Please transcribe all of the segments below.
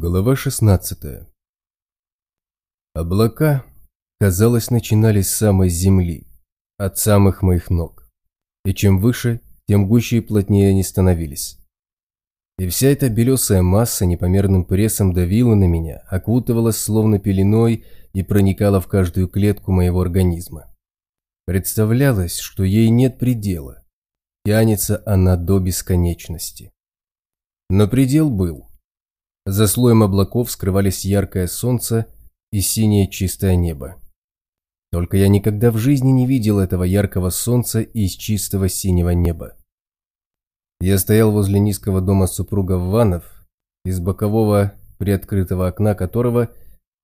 Глава 16 Облака, казалось, начинались с самой земли, от самых моих ног. И чем выше, тем гуще и плотнее они становились. И вся эта белесая масса непомерным прессом давила на меня, окутывалась словно пеленой и проникала в каждую клетку моего организма. Представлялось, что ей нет предела. Тянется она до бесконечности. Но предел был. За слоем облаков скрывались яркое солнце и синее чистое небо. Только я никогда в жизни не видел этого яркого солнца из чистого синего неба. Я стоял возле низкого дома супругов Ванов, из бокового приоткрытого окна которого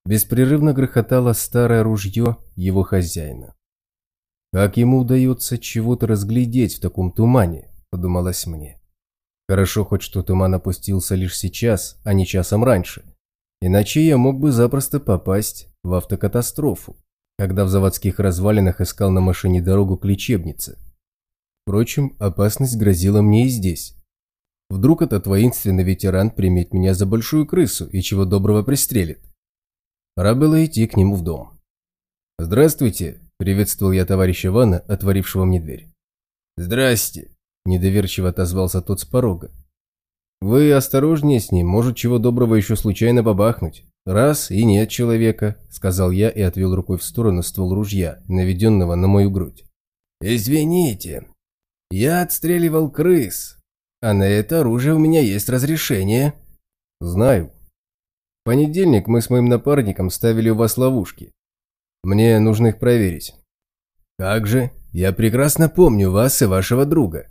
беспрерывно грохотало старое ружье его хозяина. «Как ему удается чего-то разглядеть в таком тумане?» – подумалось мне. Хорошо хоть что туман опустился лишь сейчас, а не часом раньше. Иначе я мог бы запросто попасть в автокатастрофу, когда в заводских развалинах искал на машине дорогу к лечебнице. Впрочем, опасность грозила мне и здесь. Вдруг этот воинственный ветеран примет меня за большую крысу и чего доброго пристрелит. Пора было идти к нему в дом. «Здравствуйте», – приветствовал я товарища Вана, отворившего мне дверь. «Здрасте», Недоверчиво отозвался тот с порога. «Вы осторожнее с ним, может, чего доброго еще случайно бабахнуть. Раз и нет человека», — сказал я и отвел рукой в сторону ствол ружья, наведенного на мою грудь. «Извините, я отстреливал крыс, а на это оружие у меня есть разрешение». «Знаю. В понедельник мы с моим напарником ставили у вас ловушки. Мне нужно их проверить». «Как же? Я прекрасно помню вас и вашего друга.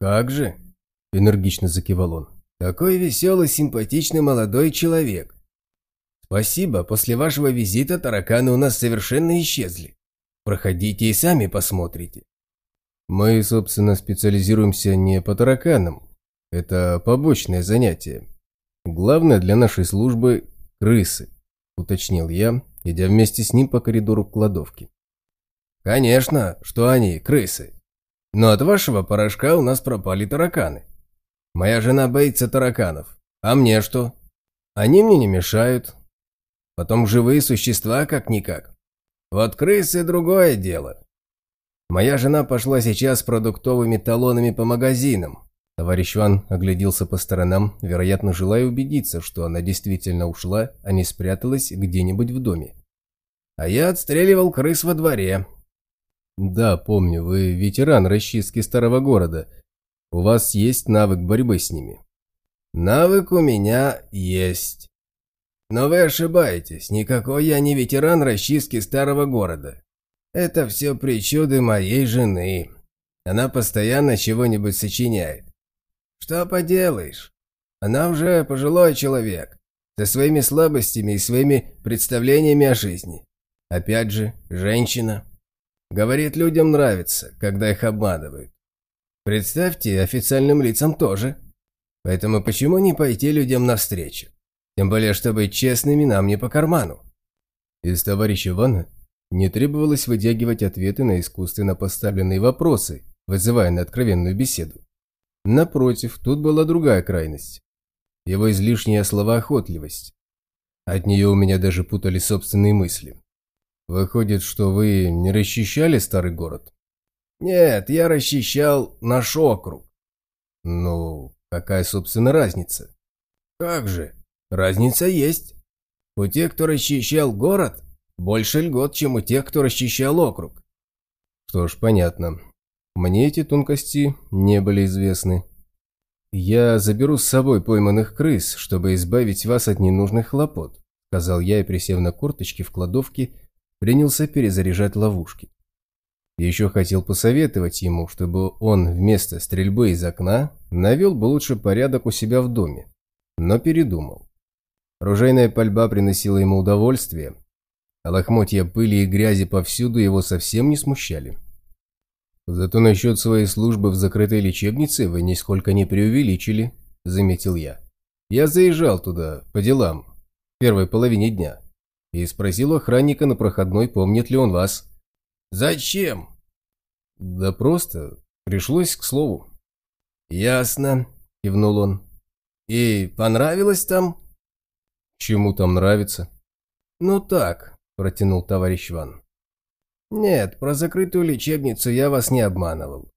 «Как же?» – энергично закивал он. «Такой веселый, симпатичный молодой человек. Спасибо, после вашего визита тараканы у нас совершенно исчезли. Проходите и сами посмотрите». Мы, собственно, специализируемся не по тараканам. Это побочное занятие. Главное для нашей службы – крысы, уточнил я, идя вместе с ним по коридору к кладовке. Конечно, что они, крысы. Но от вашего порошка у нас пропали тараканы. Моя жена боится тараканов. А мне что? Они мне не мешают. Потом живые существа как-никак. Вот крысы – другое дело. Моя жена пошла сейчас с продуктовыми талонами по магазинам. Товарищ Ван огляделся по сторонам, вероятно, желая убедиться, что она действительно ушла, а не спряталась где-нибудь в доме. А я отстреливал крыс во дворе, «Да, помню, вы ветеран расчистки старого города. У вас есть навык борьбы с ними». «Навык у меня есть. Но вы ошибаетесь, никакой я не ветеран расчистки старого города. Это все причуды моей жены. Она постоянно чего-нибудь сочиняет. Что поделаешь? Она уже пожилой человек, со своими слабостями и своими представлениями о жизни. Опять же, женщина». Говорит, людям нравится, когда их обманывают. Представьте, официальным лицам тоже. Поэтому почему не пойти людям навстречу? Тем более, чтобы честными нам не по карману. Из товарища Вана не требовалось выдягивать ответы на искусственно поставленные вопросы, вызывая на откровенную беседу. Напротив, тут была другая крайность. Его излишняя словоохотливость. От нее у меня даже путали собственные мысли. Выходит, что вы не расчищали старый город? Нет, я расчищал наш округ. Ну, какая, собственно, разница? Как же, разница есть. У тех, кто расчищал город, больше льгот, чем у тех, кто расчищал округ. Что ж, понятно. Мне эти тонкости не были известны. Я заберу с собой пойманных крыс, чтобы избавить вас от ненужных хлопот, сказал я и, присев на корточки в кладовке, принялся перезаряжать ловушки. Еще хотел посоветовать ему, чтобы он вместо стрельбы из окна навел бы лучше порядок у себя в доме, но передумал. Ружейная пальба приносила ему удовольствие, а лохмотья пыли и грязи повсюду его совсем не смущали. «Зато насчет своей службы в закрытой лечебнице вы нисколько не преувеличили», – заметил я. «Я заезжал туда по делам в первой половине дня и спросил охранника на проходной, помнит ли он вас. «Зачем?» «Да просто. Пришлось к слову». «Ясно», – кивнул он. «И понравилось там?» Чему там нравится? Ну так, протянул товарищ Ван. Нет, про закрытую лечебницу я вас не обманывал.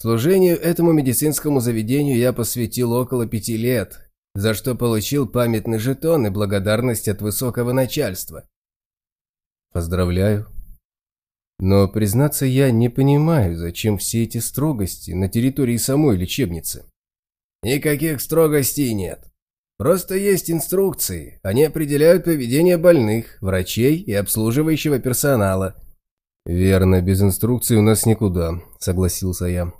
Служению этому медицинскому заведению я посвятил около пяти лет, за что получил памятный жетон и благодарность от высокого начальства. Поздравляю. Но, признаться, я не понимаю, зачем все эти строгости на территории самой лечебницы. Никаких строгостей нет. Просто есть инструкции. Они определяют поведение больных, врачей и обслуживающего персонала. Верно, без инструкций у нас никуда, согласился я.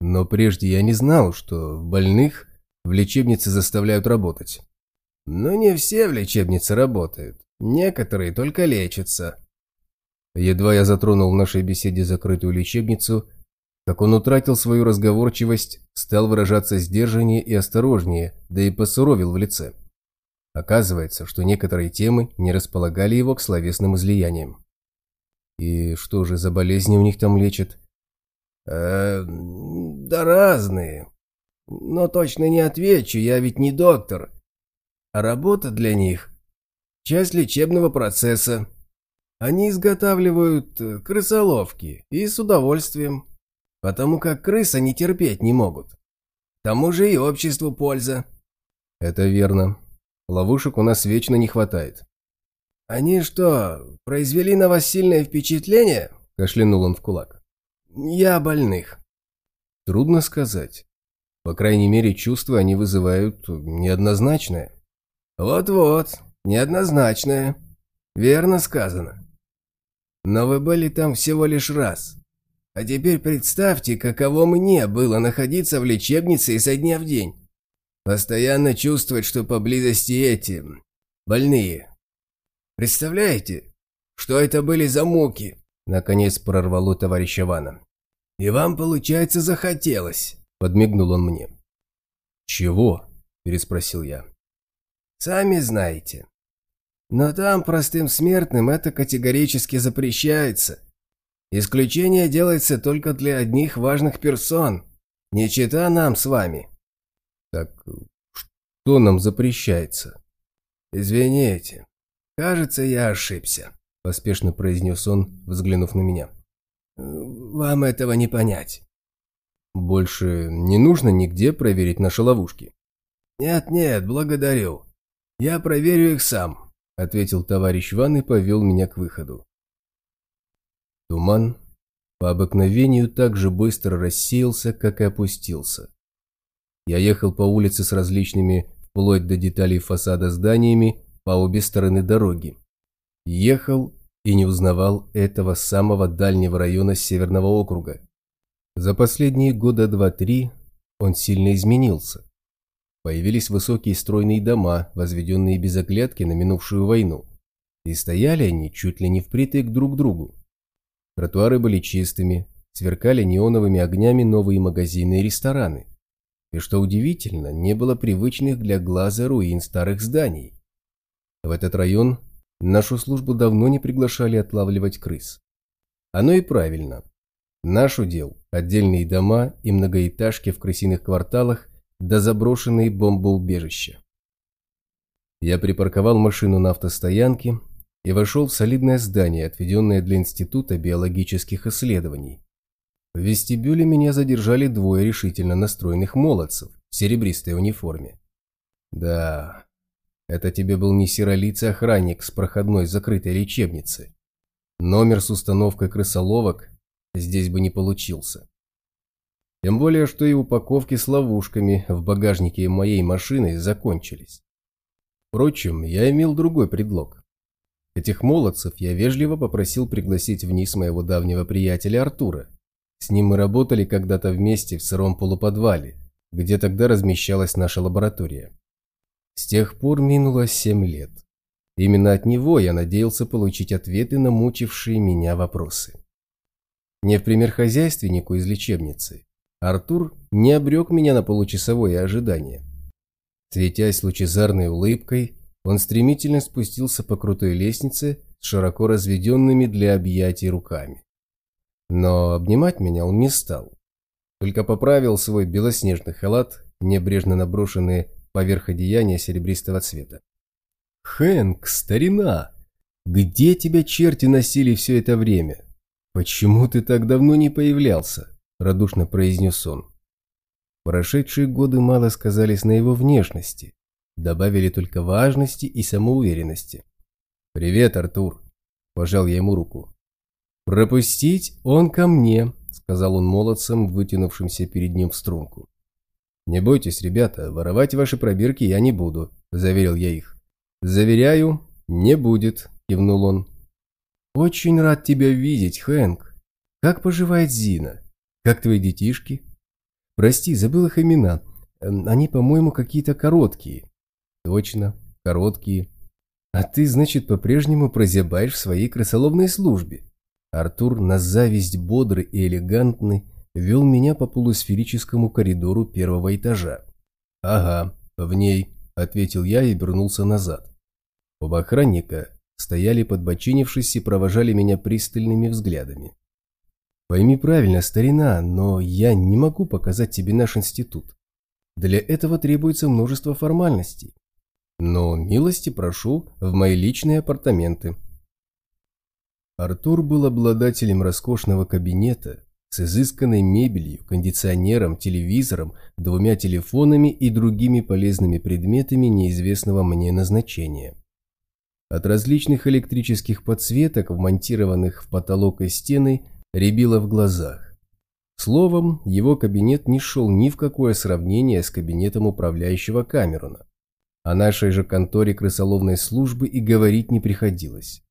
Но прежде я не знал, что больных в лечебнице заставляют работать. Ну, не все в лечебнице работают. Некоторые только лечатся. Едва я затронул в нашей беседе закрытую лечебницу, как он утратил свою разговорчивость, стал выражаться сдержаннее и осторожнее, да и посуровил в лице. Оказывается, что некоторые темы не располагали его к словесным излияниям. И что же за болезни у них там лечат? Э, да разные. Но точно не отвечу, я ведь не доктор. А работа для них – часть лечебного процесса. Они изготавливают э, крысоловки и с удовольствием, потому как крыс они терпеть не могут. К тому же и обществу польза. Это верно. Ловушек у нас вечно не хватает. Они что, произвели на вас сильное впечатление? Кашлянул он в кулак. Я больных. Трудно сказать. По крайней мере, чувства они вызывают неоднозначное. Вот-вот, неоднозначное. Верно сказано. Но вы были там всего лишь раз. А теперь представьте, каково мне было находиться в лечебнице изо дня в день. Постоянно чувствовать, что поблизости эти... больные. Представляете, что это были за муки? Наконец прорвало товарища Ивана. «И вам, получается, захотелось», – подмигнул он мне. «Чего?» – переспросил я. «Сами знаете. Но там простым смертным это категорически запрещается. Исключение делается только для одних важных персон, не чита нам с вами». «Так что нам запрещается?» «Извините, кажется, я ошибся» поспешно произнес он, взглянув на меня. «Вам этого не понять». «Больше не нужно нигде проверить наши ловушки?» «Нет-нет, благодарю. Я проверю их сам», — ответил товарищ Ван и повел меня к выходу. Туман по обыкновению так же быстро рассеялся, как и опустился. Я ехал по улице с различными, вплоть до деталей фасада зданиями, по обе стороны дороги. Ехал и не узнавал этого самого дальнего района Северного округа. За последние года два-три он сильно изменился. Появились высокие стройные дома, возведенные без оглядки на минувшую войну. И стояли они чуть ли не впритык друг к другу. Тротуары были чистыми, сверкали неоновыми огнями новые магазины и рестораны. И что удивительно, не было привычных для глаза руин старых зданий. В этот район Нашу службу давно не приглашали отлавливать крыс. Оно и правильно. Наш удел – отдельные дома и многоэтажки в крысиных кварталах да заброшенные бомбоубежища. Я припарковал машину на автостоянке и вошел в солидное здание, отведенное для Института биологических исследований. В вестибюле меня задержали двое решительно настроенных молодцев в серебристой униформе. Да, это тебе был не серолицый охранник с проходной закрытой лечебницы. Номер с установкой крысоловок здесь бы не получился. Тем более, что и упаковки с ловушками в багажнике моей машины закончились. Впрочем, я имел другой предлог. Этих молодцев я вежливо попросил пригласить вниз моего давнего приятеля Артура. С ним мы работали когда-то вместе в сыром полуподвале, где тогда размещалась наша лаборатория. С тех пор минуло семь лет. Именно от него я надеялся получить ответы на мучившие меня вопросы. Не в пример хозяйственнику из лечебницы, Артур не обрек меня на получасовое ожидание. Светясь лучезарной улыбкой, он стремительно спустился по крутой лестнице с широко разведенными для объятий руками. Но обнимать меня он не стал. Только поправил свой белоснежный халат, небрежно наброшенный поверх одеяния серебристого цвета. Хэнк, старина! Где тебя черти носили все это время? Почему ты так давно не появлялся? Радушно произнес он. Прошедшие годы мало сказались на его внешности, добавили только важности и самоуверенности. «Привет, Артур!» – пожал я ему руку. «Пропустить он ко мне», – сказал он молодцам, вытянувшимся перед ним в струнку. «Не бойтесь, ребята, воровать ваши пробирки я не буду», – заверил я их. «Заверяю, не будет», – кивнул он. «Очень рад тебя видеть, Хэнк. Как поживает Зина? Как твои детишки?» «Прости, забыл их имена. Эм, они, по-моему, какие-то короткие». «Точно, короткие. А ты, значит, по-прежнему прозябаешь в своей крысоловной службе?» Артур, на зависть бодрый и элегантный, вел меня по полусферическому коридору первого этажа. «Ага, в ней», — ответил я и вернулся назад. Оба охранника стояли подбочинившись и провожали меня пристальными взглядами. «Пойми правильно, старина, но я не могу показать тебе наш институт. Для этого требуется множество формальностей. Но милости прошу в мои личные апартаменты». Артур был обладателем роскошного кабинета с изысканной мебелью, кондиционером, телевизором, двумя телефонами и другими полезными предметами неизвестного мне назначения. От различных электрических подсветок, вмонтированных в потолок и стены, рябило в глазах. Словом, его кабинет не шел ни в какое сравнение с кабинетом управляющего Камерона. О нашей же конторе крысоловной службы и говорить не приходилось.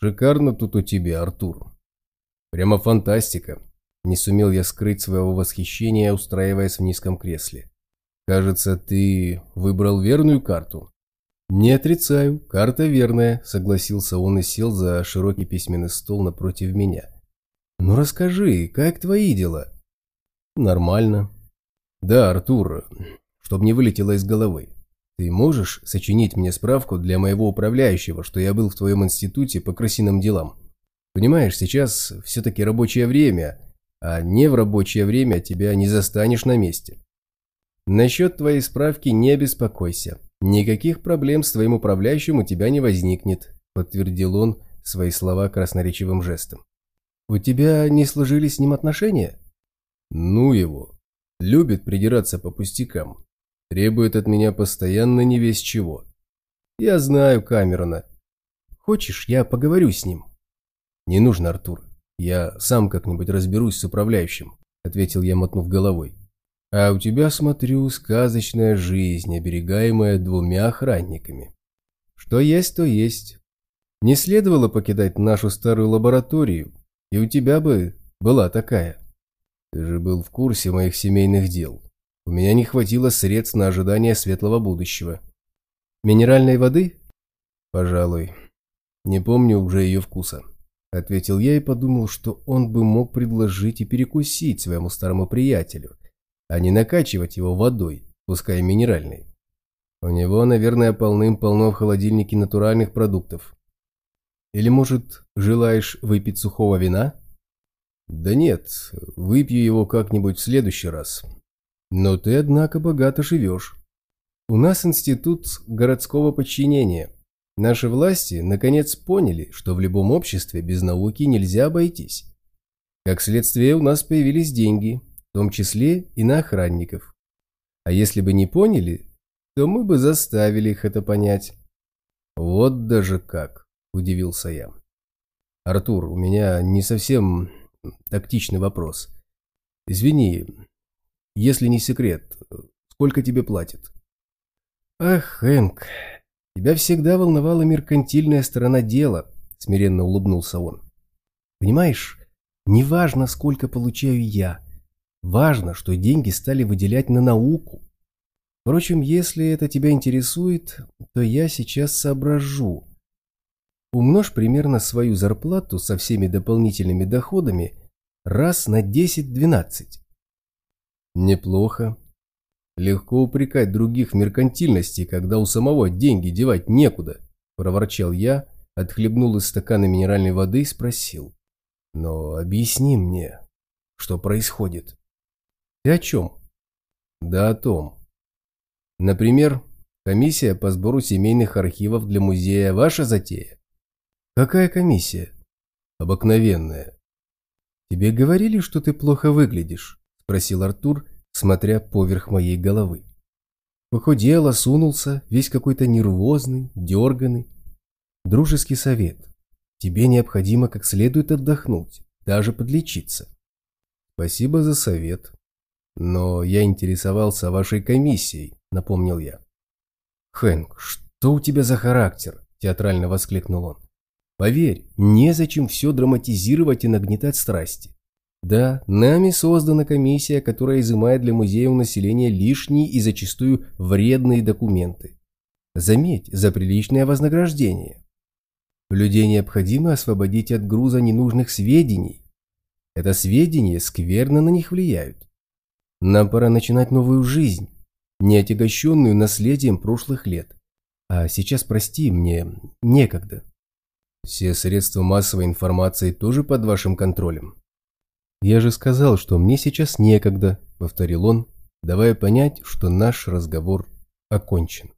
Шикарно тут у тебя, Артур. Прямо фантастика. Не сумел я скрыть своего восхищения, устраиваясь в низком кресле. Кажется, ты выбрал верную карту. Не отрицаю, карта верная, согласился он и сел за широкий письменный стол напротив меня. Ну расскажи, как твои дела? Нормально. Да, Артур, чтоб не вылетело из головы. Ты можешь сочинить мне справку для моего управляющего, что я был в твоем институте по крысиным делам? Понимаешь, сейчас все-таки рабочее время, а не в рабочее время тебя не застанешь на месте. Насчет твоей справки не беспокойся. Никаких проблем с твоим управляющим у тебя не возникнет, подтвердил он свои слова красноречивым жестом. У тебя не сложились с ним отношения? Ну его. Любит придираться по пустякам. Требует от меня постоянно не весь чего. Я знаю Камерона. Хочешь, я поговорю с ним? Не нужно, Артур. Я сам как-нибудь разберусь с управляющим, ответил я, мотнув головой. А у тебя, смотрю, сказочная жизнь, оберегаемая двумя охранниками. Что есть, то есть. Не следовало покидать нашу старую лабораторию, и у тебя бы была такая. Ты же был в курсе моих семейных дел. У меня не хватило средств на ожидание светлого будущего. Минеральной воды? Пожалуй. Не помню уже ее вкуса. Ответил я и подумал, что он бы мог предложить и перекусить своему старому приятелю, а не накачивать его водой, пускай минеральной. У него, наверное, полным-полно в холодильнике натуральных продуктов. Или, может, желаешь выпить сухого вина? Да нет, выпью его как-нибудь в следующий раз. Но ты, однако, богато живешь. У нас институт городского подчинения. Наши власти, наконец, поняли, что в любом обществе без науки нельзя обойтись. Как следствие, у нас появились деньги, в том числе и на охранников. А если бы не поняли, то мы бы заставили их это понять. Вот даже как, удивился я. Артур, у меня не совсем тактичный вопрос. Извини, если не секрет, сколько тебе платят? Ах, Хэнк, тебя всегда волновала меркантильная сторона дела, смиренно улыбнулся он. Понимаешь, неважно, сколько получаю я, важно, что деньги стали выделять на науку. Впрочем, если это тебя интересует, то я сейчас соображу. Умножь примерно свою зарплату со всеми дополнительными доходами раз на 10-12. Неплохо. Легко упрекать других в меркантильности, когда у самого деньги девать некуда, проворчал я, отхлебнул из стакана минеральной воды и спросил. Но объясни мне, что происходит. Ты о чем? Да о том. Например, Комиссия по сбору семейных архивов для музея – ваша затея? Какая комиссия? Обыкновенная. Тебе говорили, что ты плохо выглядишь? Спросил Артур, смотря поверх моей головы. Похудел, осунулся, весь какой-то нервозный, дерганый. Дружеский совет. Тебе необходимо как следует отдохнуть, даже подлечиться. Спасибо за совет. Но я интересовался вашей комиссией, напомнил я. Хэнк, что у тебя за характер? Театрально воскликнул он. Поверь, незачем все драматизировать и нагнетать страсти. Да, нами создана комиссия, которая изымает для музея у населения лишние и зачастую вредные документы. Заметь, за приличное вознаграждение. Людей необходимо освободить от груза ненужных сведений. Это сведения скверно на них влияют. Нам пора начинать новую жизнь, не отягощенную наследием прошлых лет. А сейчас, прости, мне некогда. Все средства массовой информации тоже под вашим контролем? Я же сказал, что мне сейчас некогда, повторил он, давая понять, что наш разговор окончен.